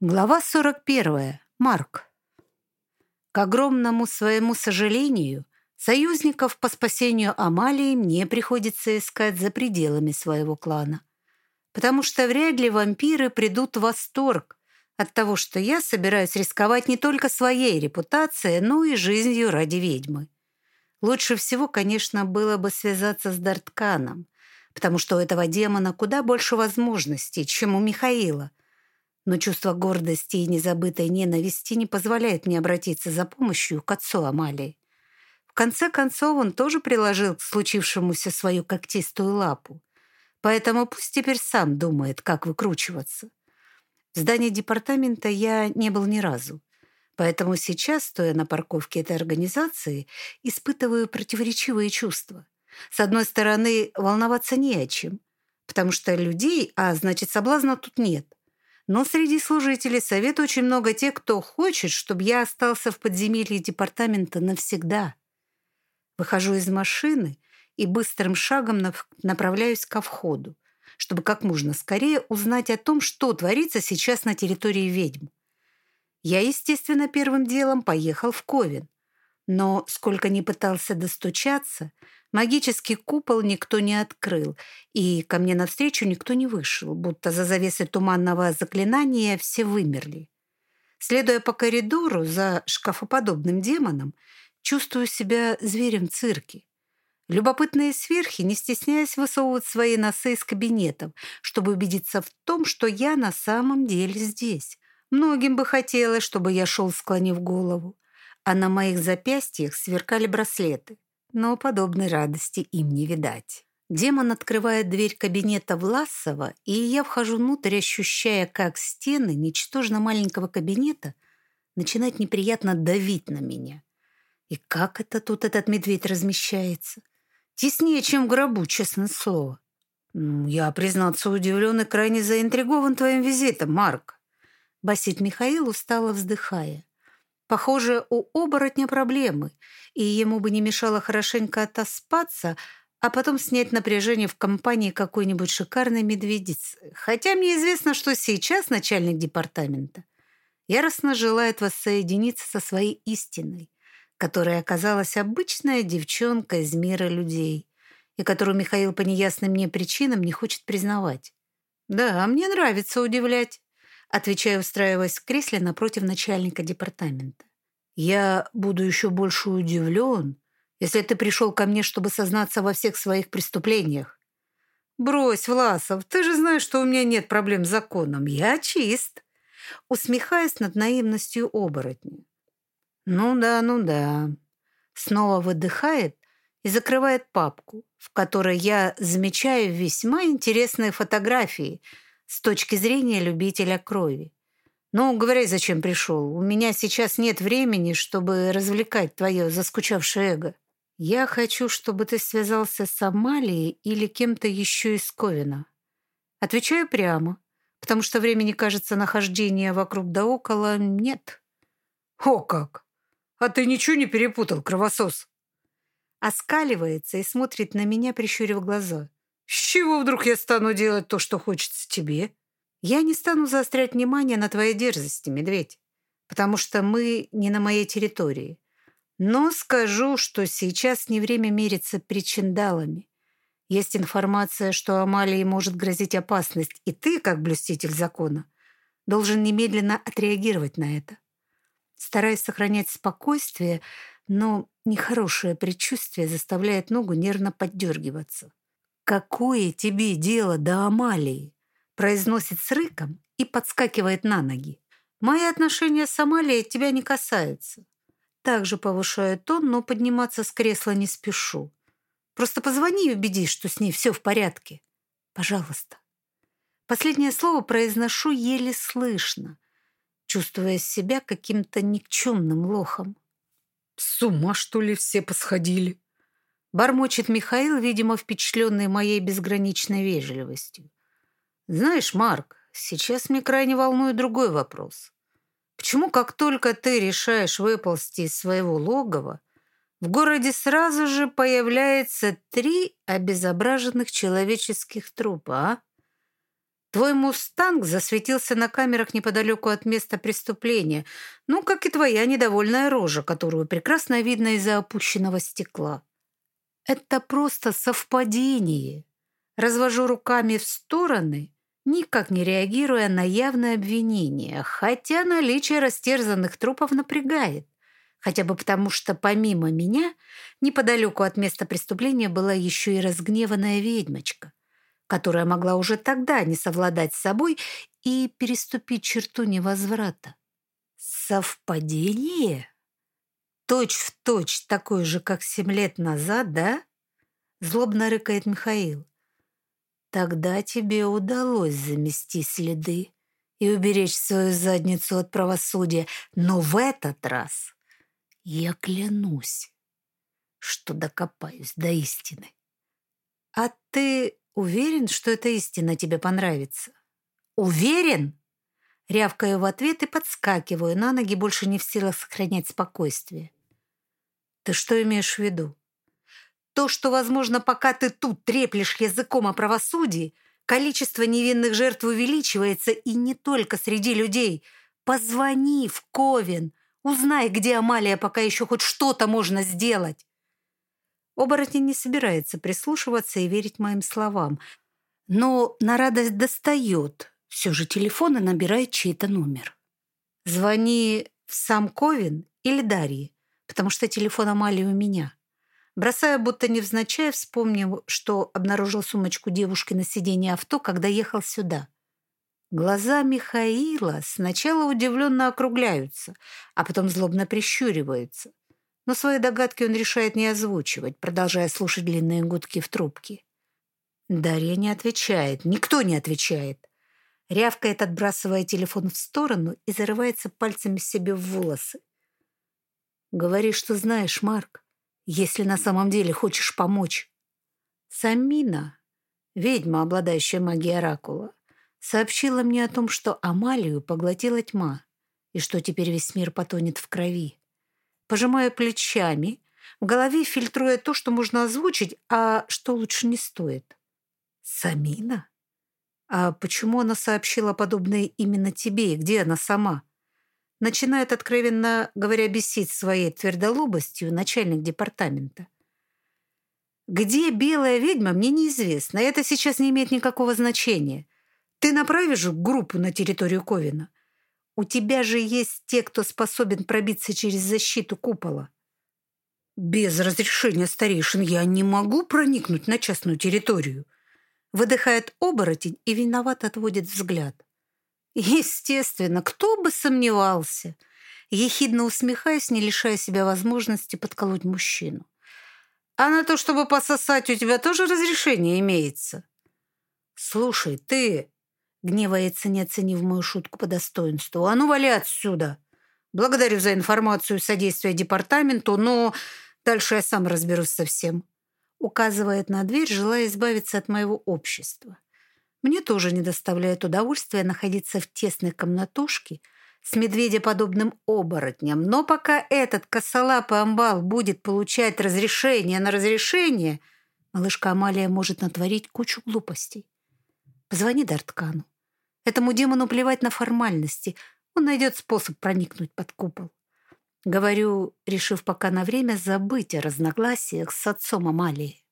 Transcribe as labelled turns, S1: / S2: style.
S1: Глава 41. Марк. К огромному своему сожалению, союзников по спасению Амалии мне приходится искать за пределами своего клана. Потому что вряд ли вампиры придут в восторг от того, что я собираюсь рисковать не только своей репутацией, но и жизнью ради ведьмы. Лучше всего, конечно, было бы связаться с Дартканом, потому что у этого демона куда больше возможностей, чем у Михаила — но чувство гордости и незабытой ненависти не позволяет мне обратиться за помощью к отцу Амалии. В конце концов, он тоже приложил к случившемуся свою когтистую лапу. Поэтому пусть теперь сам думает, как выкручиваться. В здании департамента я не был ни разу. Поэтому сейчас, стоя на парковке этой организации, испытываю противоречивые чувства. С одной стороны, волноваться не о чем, потому что людей, а значит, соблазна тут нет. Но среди служителей совета очень много тех, кто хочет, чтобы я остался в подземелье департамента навсегда. Выхожу из машины и быстрым шагом направляюсь ко входу, чтобы как можно скорее узнать о том, что творится сейчас на территории ведьм. Я, естественно, первым делом поехал в Ковен. Но сколько ни пытался достучаться, магический купол никто не открыл, и ко мне навстречу никто не вышел, будто за завесой туманного заклинания все вымерли. Следуя по коридору за шкафоподобным демоном, чувствую себя зверем в цирке. Любопытные сверхи, не стесняясь, высовывают свои носы из кабинетов, чтобы убедиться в том, что я на самом деле здесь. Многим бы хотелось, чтобы я шел, склонив голову а на моих запястьях сверкали браслеты. Но подобной радости им не видать. Демон открывает дверь кабинета Власова, и я вхожу внутрь, ощущая, как стены ничтожно маленького кабинета начинают неприятно давить на меня. И как это тут этот медведь размещается? Теснее, чем в гробу, честное слово. Я, признаться, удивлен и крайне заинтригован твоим визитом, Марк. Басит Михаил, устало вздыхая. Похоже, у оборотня проблемы, и ему бы не мешало хорошенько отоспаться, а потом снять напряжение в компании какой-нибудь шикарной медведицы. Хотя мне известно, что сейчас начальник департамента яростно желает воссоединиться со своей истиной, которая оказалась обычная девчонка из мира людей и которую Михаил по неясным мне причинам не хочет признавать. «Да, мне нравится удивлять отвечаю, устраиваясь в кресле напротив начальника департамента. «Я буду еще больше удивлен, если ты пришел ко мне, чтобы сознаться во всех своих преступлениях». «Брось, Власов, ты же знаешь, что у меня нет проблем с законом. Я чист», усмехаясь над наивностью оборотня. «Ну да, ну да». Снова выдыхает и закрывает папку, в которой я замечаю весьма интересные фотографии – с точки зрения любителя крови. Ну, говори, зачем пришел. У меня сейчас нет времени, чтобы развлекать твое заскучавшее эго. Я хочу, чтобы ты связался с Амалией или кем-то еще из Ковина. Отвечаю прямо, потому что времени, кажется, нахождения вокруг да около нет. О как! А ты ничего не перепутал, кровосос? Оскаливается и смотрит на меня, прищурив глаза. С чего вдруг я стану делать то, что хочется тебе? Я не стану заострять внимание на твоей дерзости, медведь, потому что мы не на моей территории. Но скажу, что сейчас не время мериться причиндалами. Есть информация, что Амалии может грозить опасность, и ты, как блюститель закона, должен немедленно отреагировать на это. Стараясь сохранять спокойствие, но нехорошее предчувствие заставляет ногу нервно поддергиваться. «Какое тебе дело до Амалии?» произносит с рыком и подскакивает на ноги. «Мои отношения с Амалией тебя не касаются». Также повышаю тон, но подниматься с кресла не спешу. Просто позвони и убедись, что с ней все в порядке. Пожалуйста. Последнее слово произношу еле слышно, чувствуя себя каким-то никчемным лохом. «С ума, что ли, все посходили?» Бормочет Михаил, видимо, впечатленный моей безграничной вежливостью. Знаешь, Марк, сейчас мне крайне волнует другой вопрос. Почему, как только ты решаешь выползти из своего логова, в городе сразу же появляется три обезображенных человеческих трупа, а? Твой «Мустанг» засветился на камерах неподалеку от места преступления, ну, как и твоя недовольная рожа, которую прекрасно видно из-за опущенного стекла. Это просто совпадение. Развожу руками в стороны, никак не реагируя на явное обвинение, хотя наличие растерзанных трупов напрягает. Хотя бы потому, что помимо меня неподалеку от места преступления была еще и разгневанная ведьмочка которая могла уже тогда не совладать с собой и переступить черту невозврата. Совпадение? Точь в точь такой же, как семь лет назад, да? Злобно рыкает Михаил. Тогда тебе удалось замести следы и уберечь свою задницу от правосудия, но в этот раз я клянусь, что докопаюсь до истины. А ты Уверен, что эта истина тебе понравится? Уверен? Рявкаю в ответ и подскакиваю на ноги, больше не в силах сохранять спокойствие. Ты что имеешь в виду? То, что, возможно, пока ты тут треплешь языком о правосудии, количество невинных жертв увеличивается и не только среди людей. Позвони в Ковен, узнай, где Амалия, пока еще хоть что-то можно сделать. Оборотень не собирается прислушиваться и верить моим словам, но на радость достает все же телефон и набирает чей-то номер. Звони в сам Ковин или Дарье, потому что телефон Амалии у меня. Бросаю, будто невзначай, вспомнив, что обнаружил сумочку девушки на сиденье авто, когда ехал сюда. Глаза Михаила сначала удивленно округляются, а потом злобно прищуриваются но свои догадки он решает не озвучивать, продолжая слушать длинные гудки в трубке. Дарья не отвечает, никто не отвечает. Рявкает, отбрасывая телефон в сторону и зарывается пальцами себе в волосы. «Говори, что знаешь, Марк, если на самом деле хочешь помочь». Самина, ведьма, обладающая магией Оракула, сообщила мне о том, что Амалию поглотила тьма и что теперь весь мир потонет в крови пожимая плечами, в голове фильтруя то, что можно озвучить, а что лучше не стоит. Самина? А почему она сообщила подобное именно тебе и где она сама? Начинает откровенно говоря бесить своей твердолобостью начальник департамента. Где белая ведьма, мне неизвестно. Это сейчас не имеет никакого значения. Ты направишь группу на территорию Ковина? У тебя же есть те, кто способен пробиться через защиту купола. Без разрешения старейшин я не могу проникнуть на частную территорию. Выдыхает оборотень и виноват отводит взгляд. Естественно, кто бы сомневался. Ехидно усмехаясь, не лишая себя возможности подколоть мужчину. А на то, чтобы пососать, у тебя тоже разрешение имеется. Слушай, ты Гневается, не оценив мою шутку по достоинству. «А ну, вали отсюда! Благодарю за информацию и содействие департаменту, но дальше я сам разберусь со всем». Указывает на дверь, желая избавиться от моего общества. Мне тоже не доставляет удовольствия находиться в тесной комнатушке с медведеподобным оборотнем. Но пока этот косолапый амбал будет получать разрешение на разрешение, малышка Амалия может натворить кучу глупостей. Позвони Дарткану. Этому демону плевать на формальности. Он найдет способ проникнуть под купол. Говорю, решив пока на время забыть о разногласиях с отцом Амалии.